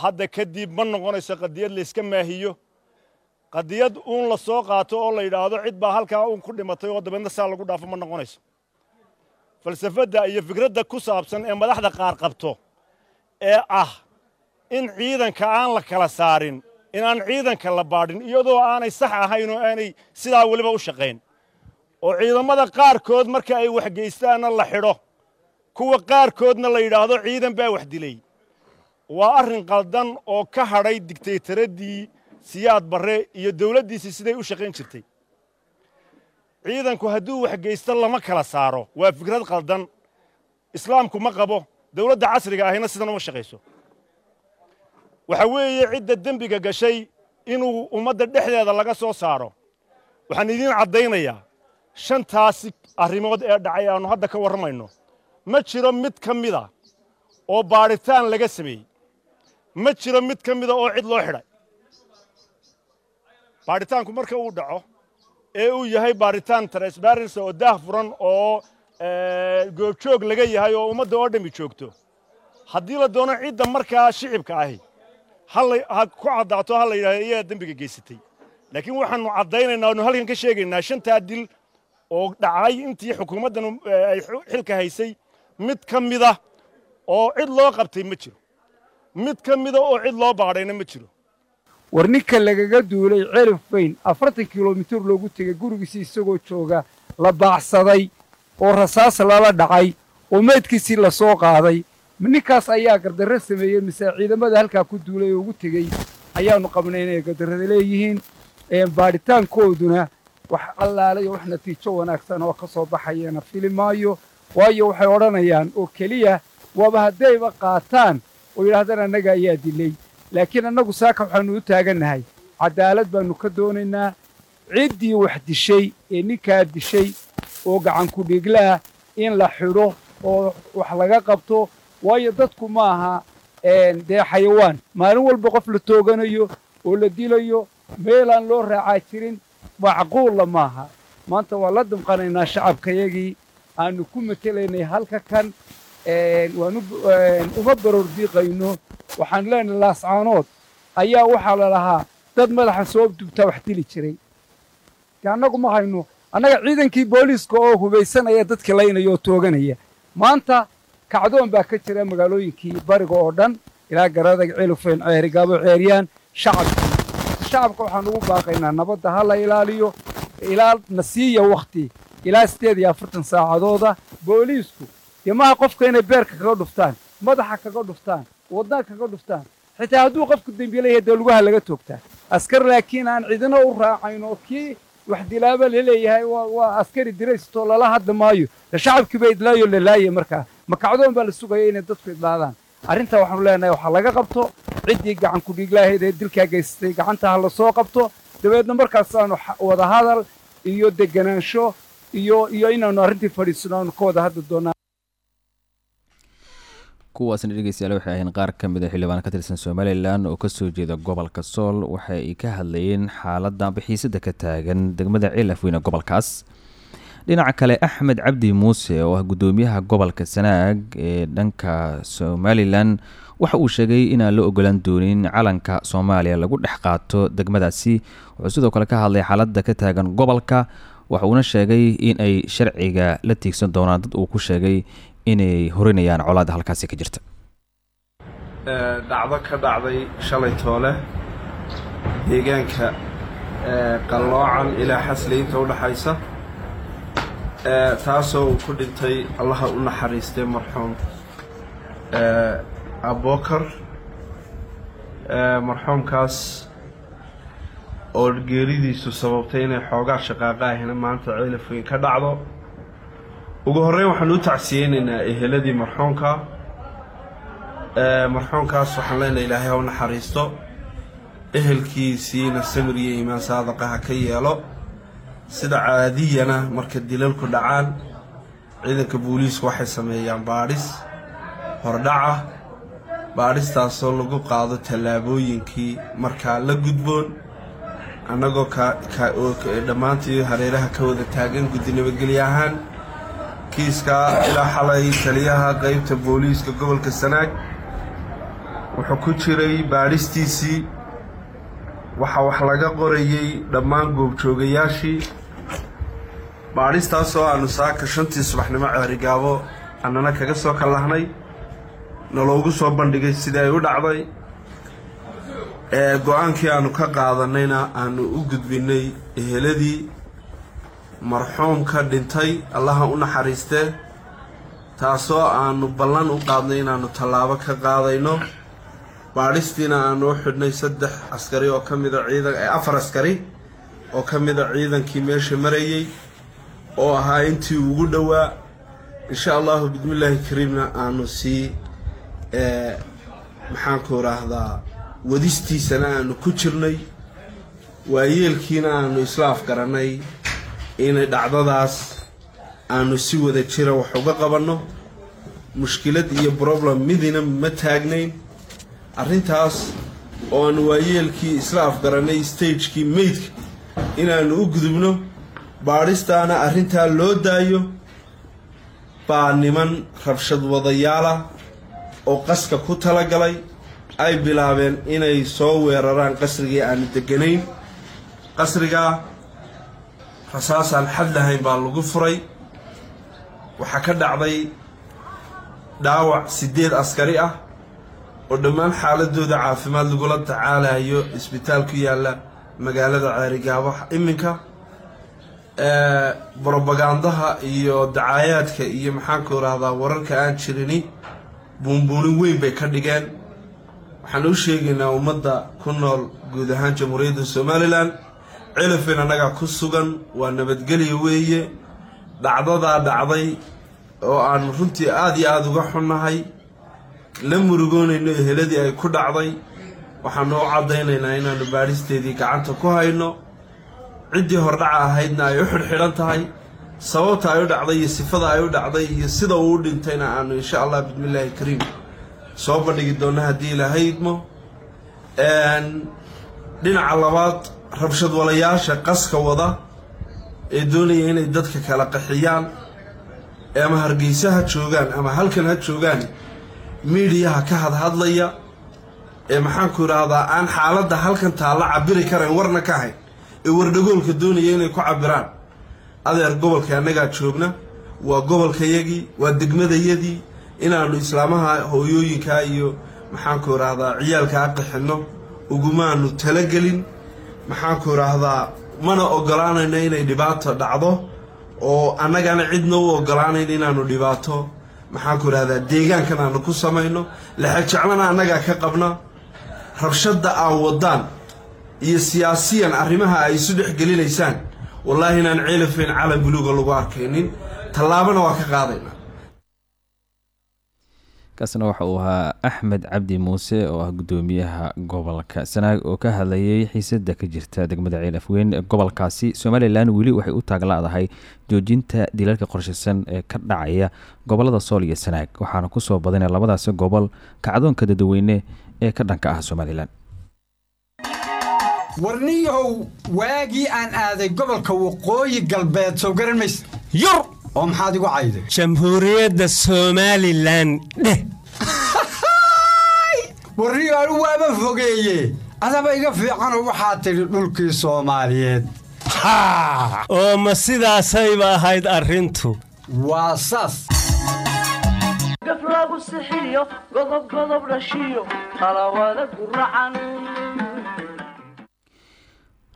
hadda kadib ma noqonayso qadiyad layska maahiyo. Qadiyad uun la soo qaato oo la yidhaahdo cid baa halkaa uun ku dhimatay oo dabeedna saa lagu dhaafo ma noqonayso. Falsafadda iyo fikradda ku saabsan ee madaxda qaar qabto ee ah in ciidanka aan la kala saarin inaan ciidanka la baadhin iyadoo aanay sax ahayn oo aanay sidaa weliba u shaqayn. Oo ciidamada qaarkood marka ay wax geystaanna la xidho kuwa qaarkoodna la yidhaahdo ciidan baa wax dilay. Waa arrin qaldan oo ka hadhay digtaytaraddii siyaad barre iyo dawladdiisii siday u shaqayn jirtay. Ciidanku hadduu wax geysto lama kala saaro. Waa fikrad qaldan. Islaamku ma qabo. Dawladda casriga ahina sidan uma shaqayso waxa weeye cidda dembiga gashay inuu ummadda dhexdeeda laga soo saaro. Waxaan idiin caddaynayaa. Shantaasi arrimood ee dhacay aannu hadda ka warramayno ma jiro mid ka mida oo baadhitaan laga sameeyey. Ma jiro mid ka mida oo cid loo xidhay baadhitaanku marka uu dhaco ee uu yahay baadhitaan transparency oo daah furan oo goobjoog laga yahay oo ummadda oo dhammi joogto. Haddii la doono cidda markaa shicibka ahi ha ku caddaato ha la yidhahdo iyagaa dembiga geysatay. Laakiin waxaannu caddaynaynaa oonu halkan ka sheegaynaa shantaa dil oo dhacay intii xukuumaddan ay xilka haysay mid ka mida oo cid loo qabtay ma jiro. Mid ka mida oo cid loo baadhayna ma jiro. War ninka lagaga duulay cerif weyn afartan kilomitir loogu tegay gurigiisii isagoo jooga la baacsaday oo rasaas lala dhacay oo meydkiisii la soo qaaday. Ninkaas ayaa gardarro sameeyey mise ciidamada halkaa ku duulay oo ugu tegey ayaannu qabnay inay gardarrada leeyihiin. Baadhitaankooduna wax allaalay oo wax natiijo wanaagsan oo ka soo baxayana fili maayo waayo waxay odhanayaan oo keliya waaba haddayba qaataan. Oo yidhahdaan annaga ayaa dilay laakiin annagu saaka waxaannu u taagannahay caddaalad baannu ka doonaynaa. Ciddii wax dishay ee ninkaa dishay oo gacankudhiglaah in la xidho oo wax laga qabto waayo dadku ma aha dee xayawaan. Maalin walba qof la tooganayo oo la dilayo meelaan loo raacaa jirin macquulla maaha. Maanta waan la damqanaynaa shacabkayagii aannu ku matelaynay halka kan waanu uma baroor diiqayno waxaan leenahay laascaanood ayaa waxaa la lahaa dad madaxa soo dubtaa wax dili jiray. De annagu ma hayno annaga ciidankii booliiska oo hubaysanaya dadkii laynaya oo tooganaya. Maanta kacdoon baa ka jira magaalooyinkii bariga oo dhan ilaa garadag celufeen ceerigaabo ceeryaan shacabkii shacabka waxaan ugu baaqaynaa nabadda ha la ilaaliyo ilaa na siiya wakhti ilaa siddeed iyo afartan saacadooda booliisku dee maha qofka inay beerka kaga dhuftaan madaxa kaga dhuftaan wadnaha kaga dhuftaan xitaa hadduu qofku dembiila yahay dee lugaha laga toogtaa. Askar laakiin aan cidina u raacayn oo kii wax dilaaba la leeyahay waa askari diraystoo lala hadli maayo de shacabkiiba idlaayo lalaaya markaa. Ma kacdoon baa la sugaya inay dadku idlaadaan. Arrintaa waxaanu leenahay waxaa laga qabto ciddii gacan kudhiiglaahayd ee dilkaa geysatay gacanta ha la soo qabto. Dabeedna markaasaanu wada hadal iyo deganaansho iyo iyo inaannu arrintii fadhiisano aanu ka wada hadli doonaa kuwaasna dhegeystayaal waxay ahayn qaar ka mid a xildhibaan ka tirsan somalilan oo ka soo jeeda gobolka sool waxa ay ka hadlayeen xaaladda bixiisada ka taagan degmada ceel afweyne gobolkaas. Dhinaca kale axmed cabdi muuse oo ah guddoomiyaha gobolka sanaag ee dhanka somalilan waxa uu sheegay inaan la ogolaan doonin calanka soomaaliya lagu dhex qaato degmadaasi. Wuxuu sidoo kale ka hadlay xaaladda ka taagan gobolka waxa uuna sheegay in ay sharciga la tiigsan doonaan dad uu ku sheegay inay horinayaan colaadda halkaasi ka jirta. Dhacdo ka dhacday shalay toole deegaanka qalloocan ilaa xasliinta u dhaxaysa taasoo ku dhintay allaha u naxariistay marxuum abokar marxuumkaas oo geeridiisu sababtay inay xoogaa shaqaaqa ahina maanta ceelafweyn ka dhacdo. Ugu horreyn waxaan u tacsiyeynaynaa eheladii marxuumka marxuumkaas waxaan leenahay ilaahay ha u naxariisto. Ehelkiisiina samir iyo iimaan saadaqa ha ka yeelo. Sida caadiyana marka dilalku dhacaan ciidanka booliisku waxay sameeyaan baadhis hordhaca baadhistaasoo lagu qaado tallaabooyinkii markaa la gudboon annagoo dhammaantii hareeraha ka wada taagan guddi nabadgelyo ahaan kiiskaa ilaa xalay taliyaha qaybta booliiska gobolka sanaag wuxuu ku jiray baadhistiisii waxaa wax laga qorayey dhammaan goobjoogayaashii. Baadhistaasoo aanu saaka shantii subaxnimo ceerigaabo annana kaga soo kallahnay naloogu soo bandhigay sidii ay u dhacday go'aankii aanu ka qaadanayna aanu u gudbinay eheladii marxuumka dhintay allaha u naxariistee taasoo aanu ballan u qaadnay inaannu tallaabo ka qaadayno. Baadhistiina aanu u xidhnay saddex askari oo ka mida ciidan afar askari oo ka mida ciidankii meesha marayey oo ahaa intii ugu dhowaa. Insha allahu bismillaahi kariimna aanu sii maxaanku idhaahdaa wadistiisana aanu ku jirnay waayeelkiina aanu isla afgarannay inay dhacdadaas aanu si wada jira wax uga qabanno. Mushkilad iyo problem midina ma taagnayn. Arrintaas oo aan waayeelkii isla afgarannay stagekii meydka inaannu u gudubno baadhistaana arrintaa loo daayo. Baa niman rabshad wadayaala oo qaska ku talagalay ay bilaabeen inay soo weeraraan qasrigii aanu degganayn qasrigaa rasaasaan xad lahayn baa lagu furay. Waxaa ka dhacday dhaawac siddeed askari ah oo dhammaan xaaladooda caafimaad lagula tacaalayo isbitaal ku yaalla magaalada ceerigaabo iminka brobagandaha iyo dacaayaadka iyo maxaanku idhaahdaa wararka aan jirini buunbuunin weyn bay ka dhigeen waxaan u sheegaynaa ummadda ku nool guud ahaan jamhuuriyadda somalilan cilafin annagaa ku sugan waa nabadgelya weeye. Dhacdadaa dhacday oo aanu runtii aada iyo aada uga xunnahay la murugoonayno eheladii ay ku dhacday waxaanu u caddaynaynaa inaannu baadhisteedii gacanta ku hayno. Ciddii hordhaca ahaydna ay u xidhxidhan tahay sababta ay u dhacday iyo sifada ay u dhacday iyo sida uu u dhintayna aanu insha allah bismillaahi kariim soo bandhigi doonno haddii ilaahay idmo. Dhinaca labaad rabshad walayaasha qaska wada ee doonaya inay dadka kala qaxiyaan ama hargeysa ha joogaan ama halkan ha joogaan miidiyaha ka hadhadlaya ee maxaanku idhaahdaa aan xaaladda halkan taalla cabiri karayn warna ka hayn ee wardhagoolka doonaya inay ku cabiraan adeer gobolka annagaa joogna waa gobolkayagii waa degmadayadii inaannu islaamaha hooyooyinkaa iyo maxaanku idhaahdaa ciyaalkaa qixinno ugumaanu talagelin. Maxaanku idhaahdaa mana ogolaanayno inay dhibaato dhacdo oo annagana cidna u ogolaanayn inaannu dhibaato. Maxaanku idhahdaa deegaankan aanu ku samayno lexejeclana annagaa ka qabna. Rabshadda aan wadaan iyo siyaasiyan arrimaha ay isu dhex gelinaysaan wallaahi inaan ceelafayn calan buluuga lagu arkaynin. Tallaabana waa ka qaadaynaa kaasna waxa uu ahaa axmed cabdi muuse oo ah guddoomiyaha gobolka. Sanaag oo ka hadlayay xiisada ka jirta degmada ceel afweyn gobolkaasi somalilan weli waxay u taaglaadahay joojinta dilalka qorshaysan ee ka dhacaya gobollada sool iyo sanaag waxaana ku soo badanaya labadaasi gobol kacdoonka dadaweyne ee ka dhanka ah somalilan warniyahow waagii aan aaday gobolka waqooyi galbeed soo garan maysa. Yur oo maxaad igu cayday? Jamhuuriyadda somalilan. Dheh warniyo anu waaba fogeeye. Adaba iga fiicanoo waxaad tidhi dhulkii soomaaliyeed. Oo ma sidaasayba ahayd arrintu? Waa saas. Gaf lagu sixiyo godob godob dhashiyo qalawada guracan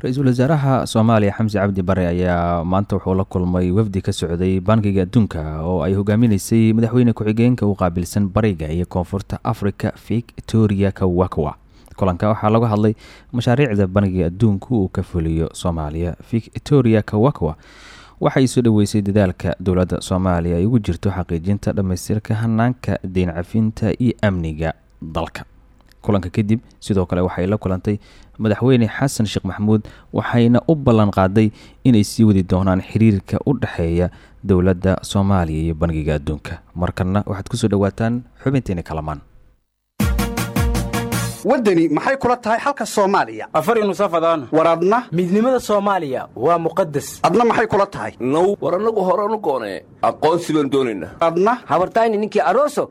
ra'iisul wasaaraha soomaaliya xamsi cabdi bare ayaa maanta wuxuu la kulmay wafdi ka socday bankiga adduunka oo ay hogaaminaysay madaxweyne ku-xigeenka u qaabilsan bariga iyo koonfurta africa victoria kawakawa kulanka waxaa laga hadlay mashaariicda bankiga adduunku uu ka fuliyo soomaaliya victoria kawakawa waxay soo dhoweysay dadaalka dowladda soomaaliya ay ugu jirto xaqiijinta dhammaystirka hanaanka deyn cafinta iyo amniga dalka kulanka kadib sidoo kale waxay la kulantay madaxweyne xasan sheekh maxamuud waxayna u ballan qaaday inay sii wadi doonaan xiriirka u dhexeeya dowladda soomaaliya iyo bangiga adduunka. Markanna waxaad ku soo dhowaataan xubinteeni kalamaan. Waddani maxay kula tahay xalka soomaaliya? Afari nusafadaan war adna? Midnimada soomaaliya waa muqadas adna maxay kula tahay? Now war annagu horanu goonee aqoonsi baan doonaynaa. Adna? Habartayni ninkii aroso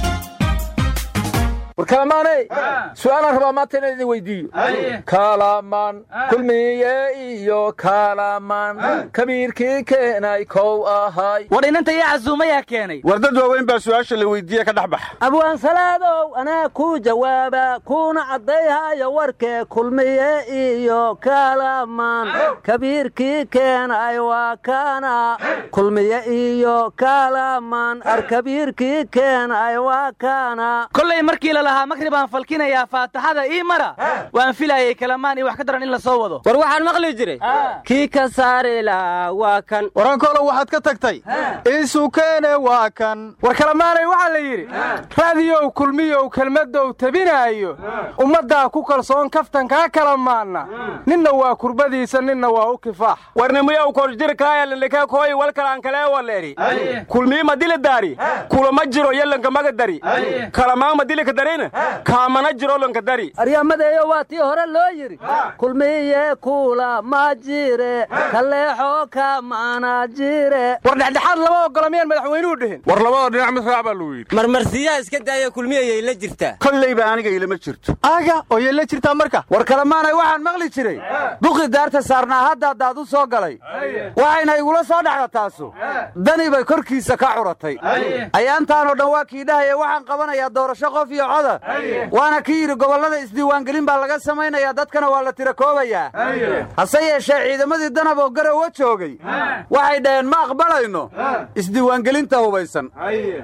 war kalamaaney su'aalaan rabaa maanta inaan idin weydiiyo. Kalamaan kulmiye iyo kalamaan kabiirkii keenay kow ahay. War inanta yaa casuumayaa keenay. War dad waaweyn baa su'aasha la weydiiye ka dhex baxa abwaansalaadow anaa kuu jawaaba kuuna caddayhaya warkee kulmiye iyo kalamaan kabiirkii keenay waa kana kulmiye iyo kalamaan ar kabiirkii keenay waa kana kolay markii lala lahaa makri baan falkinayaa faataxada ii mara. Waan filayay kalamaan iyo wax ka daran in la soo wado. War waxaan maqli jiray. Kii ka saari lahaa waa kan. Warankolo waxaad ka tagtay. Isukeene waa kan. War kalamaanay waxaa la yidhi raadiyow kulmiyow kelmaddow tabinaayo. Ummaddaa ku kalsoon kaftankaa kala maanna ninna waa kurbadiisa ninna waa u kifaax. Warnimiyow korjirkaayalindhikaakoy walkalaan kalee waleeri kulmii madili daari. Kulama jiro yalanka maga dari. Kalamaan madilika darina kaamana jiro lanka dari. Aryamadeeyo waa tii hore loo yidhi. Kulmiye kula ma jire kaleexo kamana jire war dhexdhexaad lama miyaan madaxweynuhu dhihin? War labada dhinac mid raac baa lagu yidhi. Marmarsiyaha iska daaya kulmiyayay la jirtaa kollayba aniga ilama jirto. Aga oo yay la jirtaa marka? War kalemaanay waxaan maqli jiray. Duqi daarta saarnaa hadda haddaad u soo galay. Waxayna igula soo dhacda taasu. Dani bay korkiisa ka curatay. Ayaantaanoo dhan waa kii dhahaya waxaan qabanayaa doorasho qof iyo coda waana kii yidhi gobollada isdiiwaangelin baa laga samaynayaa dadkana waa la tira koobayaa hase yeeshee ciidamadii danab oo garowa joogay. Waxay dhaheen ma aqbalayno? Isdiiwaangelinta hubaysan.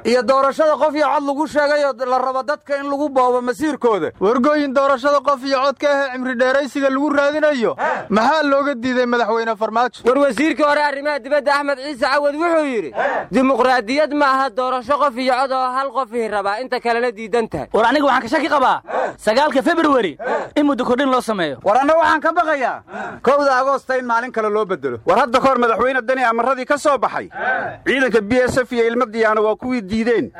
Iyo doorashada qof iyo cod lagu sheegayoo la rabo dadka in lagu boobo masiirkooda. Wargooyin doorashada qof iyo codka ahee cimri dheeraysiga lagu raadinayo maxaa looga diiday madaxweyne farmaajo? War wasiirkii hore arrimaha dibadda axmed ciise cawad wuxuu yidhi dimuqraadiyad maaha doorasho qof iyo cod oo hal qofii rabaa inta kalena diidan tahay aniga waxaan ka shaki qabaa? Sagaalka februari in muddo kordhin loo sameeyo. War anna waxaan ka baqayaa? Kowda agoosta in maalin kale loo bedelo war hadda kahor madaxweyne dani amaradii ka soo baxay. Ciidanka b s f iyo ilma diyaana waa kuwii diideen.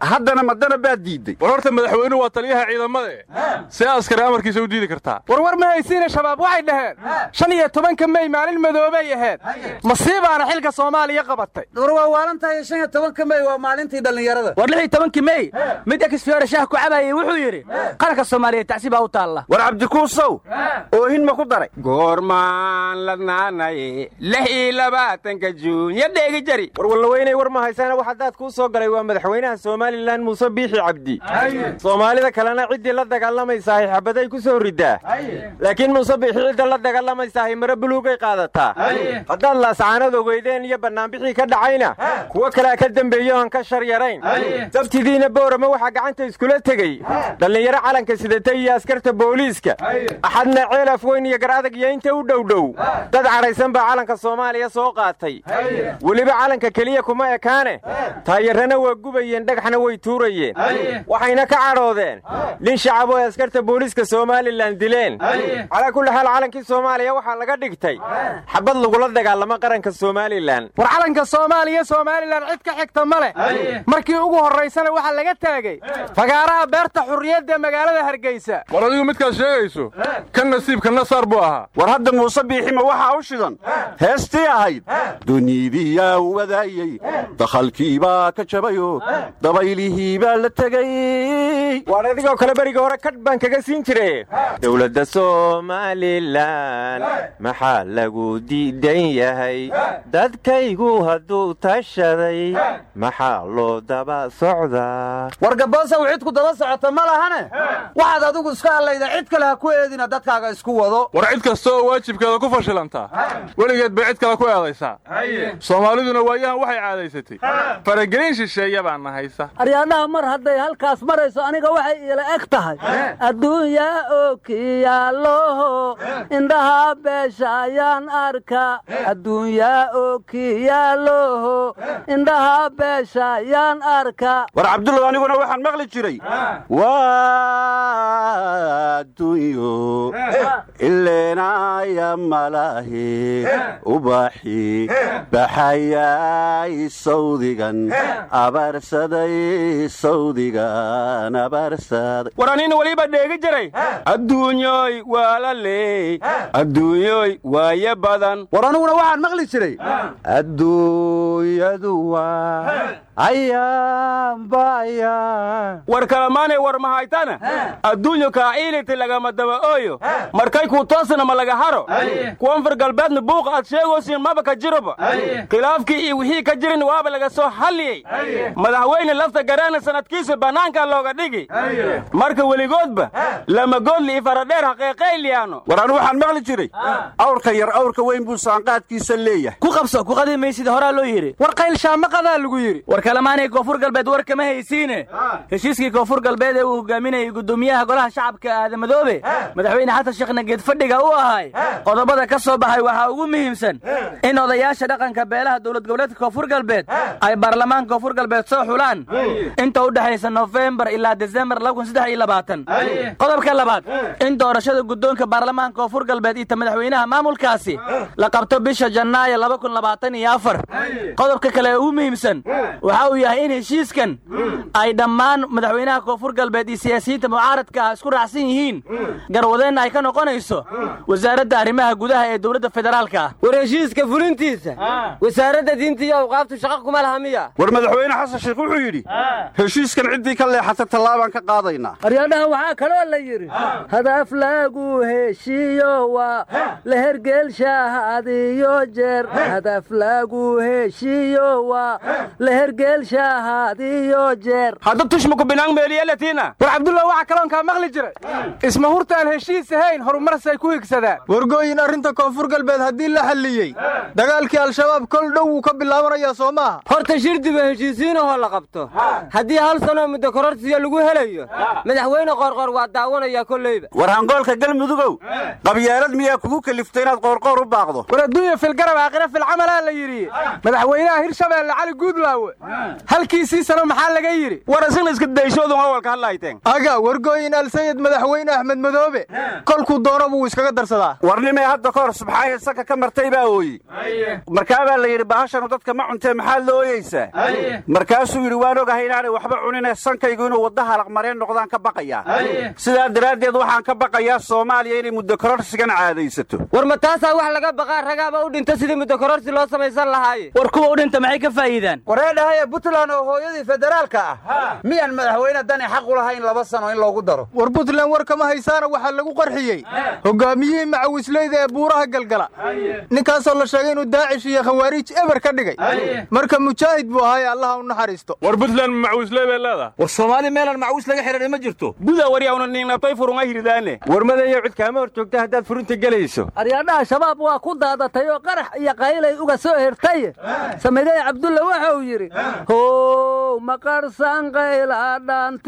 Haddana madana baad diidday. War horta madaxweynuhu waa taliyaha ciidamade see askari amarkiisa u diidi kartaa war war ma haysiina shabaab waxay dhaheen. Shan iyo tobanka mey maalin madoobay ahayd. Masiibaana xilka soomaaliya qabatay. War waa waalantahay shan iyo tobanka mey waa maalintii dhallinyarada. War lix iyo tobankii mey mid exfiore shaah ku cabayay wuxuu yidhi qaranka soomaaliyeed tacsi baa u taalla. War cabdikuusow oohin ma ku daray. Goormaan ladnaanaye lix iyo labaatanka juunya dheegi jari. War wallaweynay war ma haysaana wax haddaad kuu soo galay waa madaxweynaha somalilan muuse biixi cabdi. Soomaalida kalena ciddii la dagaalamaysahay xabaday ku soo riddaa laakiin muuse biixi cidda la dagaalamaysahay mare buluugay qaadataa haddaad laasacaanad ogeydeen iyo bannaanbixii ka dhacayna kuwo kalea ka dembeeyo aan ka shar yarayn sabtidiina boorama waxaa gacanta iskula tegey dhallinyaro calanka sidata iyo askarta booliiska. Axadna ceel afweyn iyo garadag iyo inta u dhowdhow dad cadhaysan baa calanka soomaaliya soo qaatay. Weliba calanka keliya kuma ekaane. Taayarrana waa gubayeen dhagaxna way tuurayeen. Waxayna ka cadhoodeen. Nin shacab oo askarta booliiska somalilan dileen. Calaa kulli xaal calankii soomaaliya waxaa laga dhigtay. Xabad lagula dagaalamo qaranka somalilan war calanka soomaaliya somalilan cid ka xigta ma leh. Markii ugu horraysana waxaa laga taagay fagaaraha beerta xurriyadda magaalada hargeysa. War adigu midkaad sheegayso kan nasiibka nasaar buu ahaa. War hadda muuse biixima waxaa u shidan. Heestii ahayd. Duniidiyaa wadaayey dakhalkiibaa ka jabayo. Dabaylihii baa la tegey waar adigoo kale berigii hore kadh baan kaga siin jire dowladda somalilan maxaa lagu diidan yahay? Dadkaygu hadduu tashaday maxaa loo daba socdaa socota ma lahane? Waxaad adigu iska hadlayda cid kale ha ku eedina dadkaaga isku wado. War cid kasta oo waajibkeeda ku fashilantaa weligeed bay cid kale ku eedaysaa. Soomaaliduna waayahan waxay caadaysatay. Faragelin shisheeya baa na haysa. Aryaadhaha mar hadday halkaas marayso aniga waxay iila eg tahay. Adduunyaa oo kiyaaloho indhaha beesha ayaan arka. Adduunyaa oo kiyaaloho indhaha beesha ayaan arka. War cabdullow aniguna waxaan maqli jiray waa adduunyo ileenaya malahe ubaxi baxayay sawdigan abarsaday sawdigan abarsaday. War anina weliba dheegi jiray. Adduunyoy waa la leey. Adduunyoy waaye badan. War aniguna waxaan maqli jiray. Adduunyadu waa ayaanbaya war kalamaanay war mahaytana adduunyo kaaciiliti lagama daba ooyo markay kuu toosana ma laga haro. Kuwanfar galbeedna buuqa aad sheegaysiin maba ka jiroba. Khilaafkii iyo wixii ka jirin waaba laga soo halliyey madaxweyne lafta garaana sanadkiisa bannaanka looga dhigi marka weligoodba lama goodli iyo faradheer haqeeqayliyaano war anu waxaan maqli jiray. Awrka yar awrka weyn buu saanqaadkiisa leeyahay. Ku qabso ku qadi maysid horaa loo yidhi. War qaylshaamaqadaa lagu yidhi. War kalemaanay koonfur galbeed war kama haysiine. Heshiiskii koonfur galbeed ee uu hogaaminayay guddoomiyaha golaha shacabka aadamadoobe madaxweyne xasan sheekh nageed fadhiga u ahay. Qodobada ka soo baxay waxaa ugu muhiimsan in odayaasha dhaqanka beelaha dowlad goboleedka koonfur galbeed ay baarlamaanka koonfur galbeed soo xulaan. Inta u dhexaysa nofembar ilaa desembar qodobka labaad in doorashada guddoonka baarlamaanka koonfur galbeed iyo ta madaxweynaha maamulkaasi la qabto bisha janaayo qodobka kale ee ugu muhiimsan waxa uu yahay in heshiiskan ay dhammaan madaxweynaha koonfur galbeed iyo siyaasiyiinta mucaaradka ah isku raacsan yihiin. Garwadeenna ay ka noqonayso wasaaradda arrimaha gudaha ee dowladda federaalka. Ah war heshiiska fulintiisa wasaaradda diinta iyo awqaaftu shaqa kuma laha miya. War madaxweyne xasan sheekh wuxuu yidhi heshiiskan ciddii ka leexata tallaabaan ka qaadaynaa aryadhaha waxaa kaloo la yidhi hadaaf lagu heshiiyo waa la hergeelshaahadiyo jeer. Hadaaf lagu heshiiyo waa la hergeelshaahadiyo jeer. Hadda tushmaku binaan meeliyalatina war cabdulla waxaa kaloon kaa maqli jiray. Isma hurtaan heshiis ahayn horumarsay ku higsadaan. Wargooyin arrinta koonfur galbeed haddii la xalliyey. Dagaalkii al-shabaab kol dhow wuu ka bilaabanayaa soo maaha horta shirdiba heshiisiinahoo la qabto. Haddii hal sanoo muddo kororsiya lagu helayo madaxweyne qoorqoor waa daawanayaa kolleyba war hangoolka galmudugow qabyaalad miyaa kugu keliftay inaad qoorqoor u baaqdo? War adduunya filgarab aakhira filcamalaa la yidhi. Madaxweynaha hirshabeelle cali guudlaawe. Halkiisii sano maxaa laga yidhi? War isagna iska dayshoodun awalka hadlaayteen aga wargooyin alsayid madaxweyne axmed madoobe kolkuu doono buu iskaga darsadaa. Warnimay hadda ka hor subxaaya sanka ka martay baa ooyi markaabaa la yidhi bahashanu dadka ma cuntee maxaad la ooyeysaa markaasuu yidhi waan ogahay inaanay waxba cunine sankaygu inuu wadda halaqmareen noqdaan ka baqayaa. Sidaa daraaddeed waxaan ka baqayaa soomaaliya inay muddo kororsigan caadaysato. War ma taasaa wax laga baqaa ragaaba u dhinta sidii muddo kororsi loo samaysan lahaaye war kuwa u dhinta maxay ka faa'iidaan? Wareedhahaye puntland oo hooyadii federaalka ah miyaan madaxweyne dani xaq u lahayn laba sano in loogu daro. War puntland war kama haysaana waxaa lagu qarxiyey. Hogaamiyihii macawisleyda ee buuraha galgala. Ninkaasoo la sheegay inuu daacish iyo khawaariij eber ka dhigay. Marka mujaahid buu ahaye allaha u naxariisto. War puntland macawisley bay leedaha war soomaali meelaan macawis laga xidhiidhay ma jirto. Buda waryaawna ningnabtay furunga hiridaane warmadayo cid kaama hor joogta haddaad furunta gelayso. Aryadhaha shabaab waa ku daadatay oo qarax iyo qaylay uga soo hertay samigay cabdulla waxa uu yidhi how maqarhsan qayla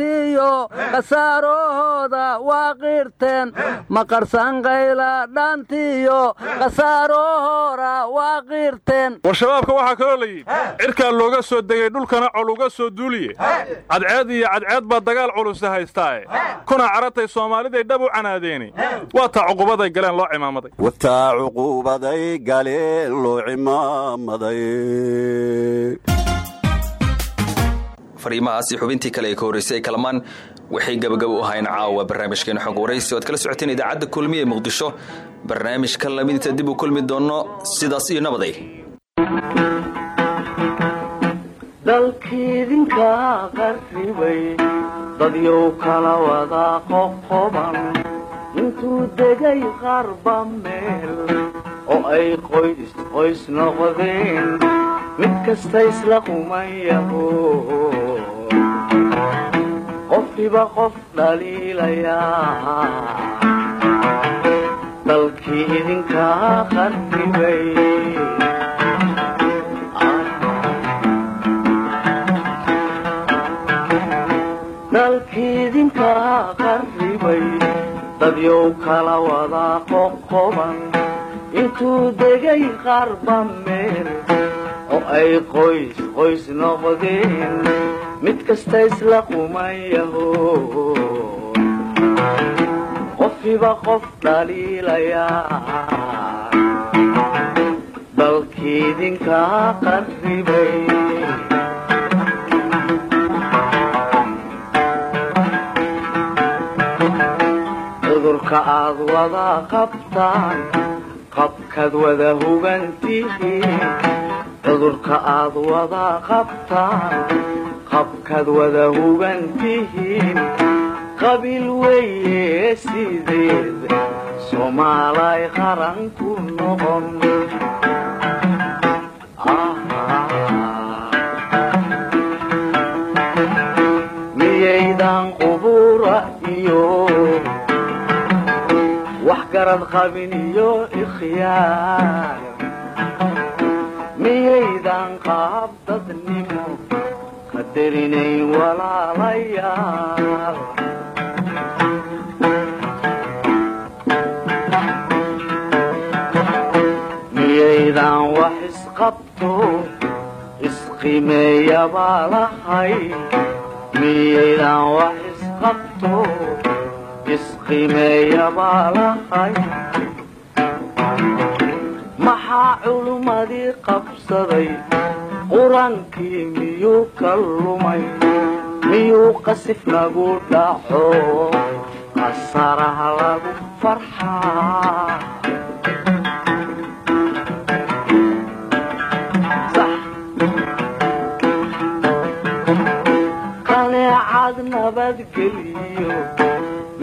dhaantiyo khasaarahooda waa qirteen. Maqarhsan qayla dhaantiyo khasaarahooda waa qirteen. War shabaabka waxaa kaloo la yidhi cirkaa looga soo degay dhulkana col uga soo duuliye. Cadceed iyo cadceed baa dagaal culusa haystaae kuna caratay soomaaliday dhab u canaadeeni waa taa cuqubaday galeen loo cimaamaday. Wataa cuquubaday galeen loo cimaamaday fariimahaasi xubintii kale ee ka horraysay ee kalamaan waxay gabagabo u ahayn caawa barnaamijkeena xog waraysi o ad kala socoteen idaacadda kulmiya ee muqdisho. Barnaamijka lamidinta dib u kulmi doonno sidaas iyo nabaday. Dalkiidinka qarribay dadyow kala wada qoqoban. Intuu degay qarba meel oo ay qoys qoys noqdeen. Mid kasta isla qumayaho qofkiba qof dhaliilayaa dalkii idinkaa qarribay dadyow kala wada qoqoban. Intuu degay qarba meel. Oo ay qoys qoys noqdeen mid kasta isla qumayaho qofkiba qof dhaliilayaa dalkiidinkaa qarribay cudurka aad wada qabtaan qabkaad wada hugantihiin cudurka aad wada qabtaan qabkaad wada hugantihiin qabiil weeye sideed soomaalay qaran ku noqon miyaydan qubura iyo wax garad qabin iyo ikhyaar miyaydan qaab dadnimo qadarinayn walaalayaal miyaydan wax isqabto isqimeeya baa lahay miyaydan wax isqabto isqimeeya baa maxaa culummadii qabsaday qur'aankii miyuu ka lumay miyuu qasif nagu dhaco qasaraha lagu farxaa qaneecad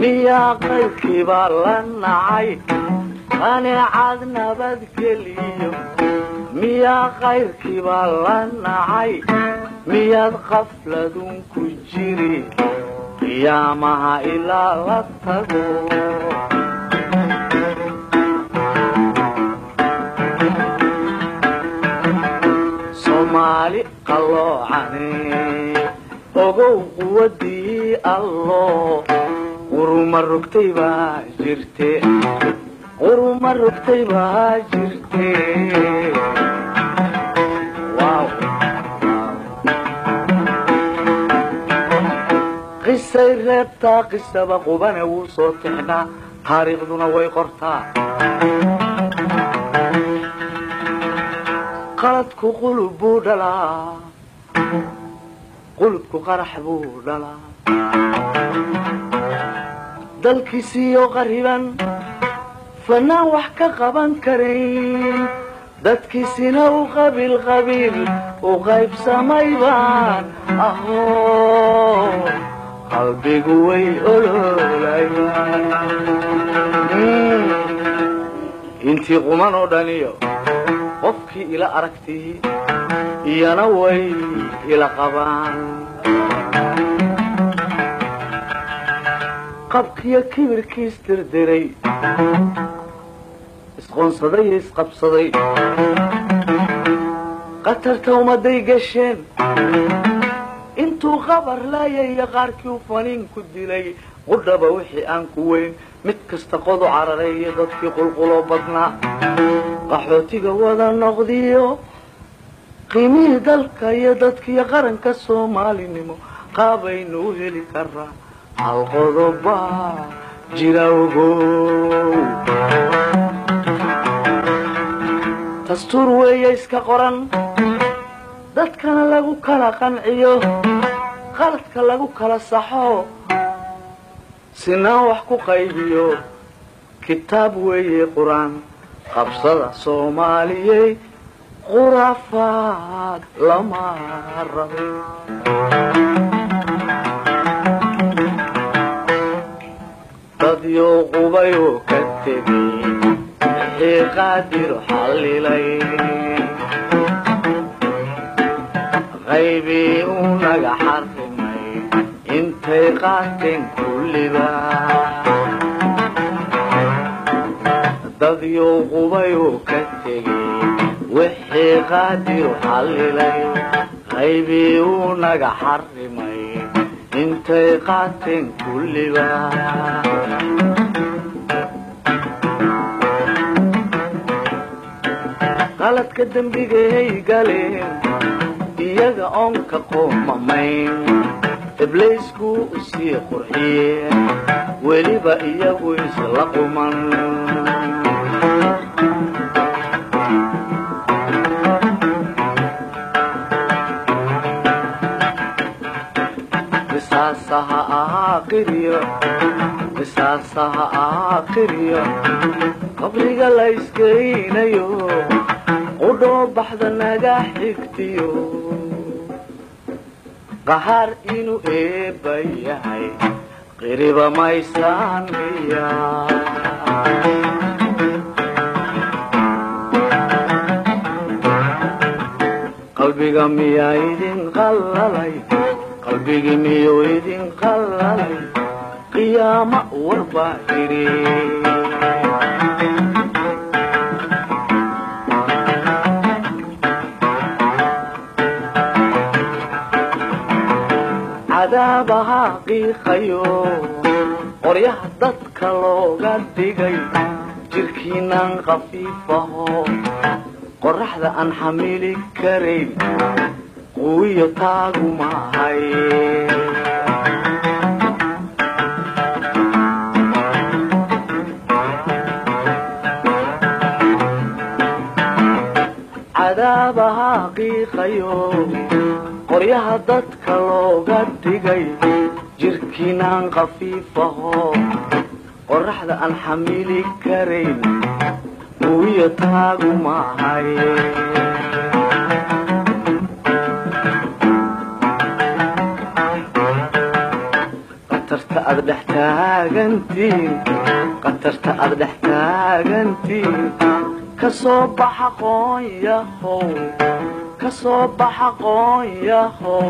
miyaa qaybkiibaa la nacay qaneecad nabadgeliyo miyaa qayrkiibaa la nacay miyaad qafladun ku jiri qiyaamaha ilaa la tago. Soomaali qalloocane ogow quwadii allo quruma rogtay baa jirte quruma rogtay baa jirte qisay reebtaa qisaba qubane wuu soo tixnaa taariikhduna way qortaa qaladku qulub buu dhalaa qulubku qarax buu dhalaa dalkiisiiyo qariban fanaan wax ka qaban karayn dadkiisina u qabiil qabiil u qaybsamay baan aho qalbigu way oloolayaan intii quman oo dhaniyo qofkii ila aragtii iyana way ila qabaan qabkiyo kibirkiis dirdiray isqoonsaday iyo isqabsaday qatarta ummaday gasheen intuu qabar laayaya qaarkii u faniin ku dilay qudhaba wixii aan ku weyn mid kasta qodu cararay iyo dadkii qulquloo badnaa. Qaxootiga wada noqdiyo qiimihii dalka iyo dadkiiyo qaranka soomaalinimo qaabaynu u heli karaa hal qodobaa jira ogow dastuur weeye iska qoran dadkana lagu kala qanciyo qaladka lagu kala saxo sinaan wax ku qaybiyo. Kitaab weeye qur'aan qabsada soomaaliyey khuraafaad lama rabo dadyo qubayoo ka tegay wixii qaadir xallilay qaybii u naga xarrimay intay qaateen kulliba. Dadyo qubayoo ka tegay wixii qaadir xallilay. Qaybii u naga xarrimay intay qaateen kulliba. Qaladka dembigay galeen iyaga oon ka qoomamayn ibliisku u sii qurxiyeen weliba iyagu isla quman. Qisaasaha ahaa qiryo qabriga la iskeynayo qudhoo baxda naga xigtiyo qahaar inuu eebba yahay qiriba maysaan miya qalbiga miyaa idin qallalay qalbigii miyuu idin qallalay qiyaama warbaa idhi cadaabaha qiiqayo qoryaha dadka looga dhigay jirkiinan khafiifaho qorraxda aan xamili karayn quwiyo taagu maahay cadaabaha qiiqayo qoryaha dadka looga dhigay jirkiinan khafiifaho qorraxda aan xamili karayn quwiyo taagu maahay qatarta aad dhex taagantiin qatarta aad dhex taagantiin ka soo baxa qoonyahow ka soo baxa qoonyahow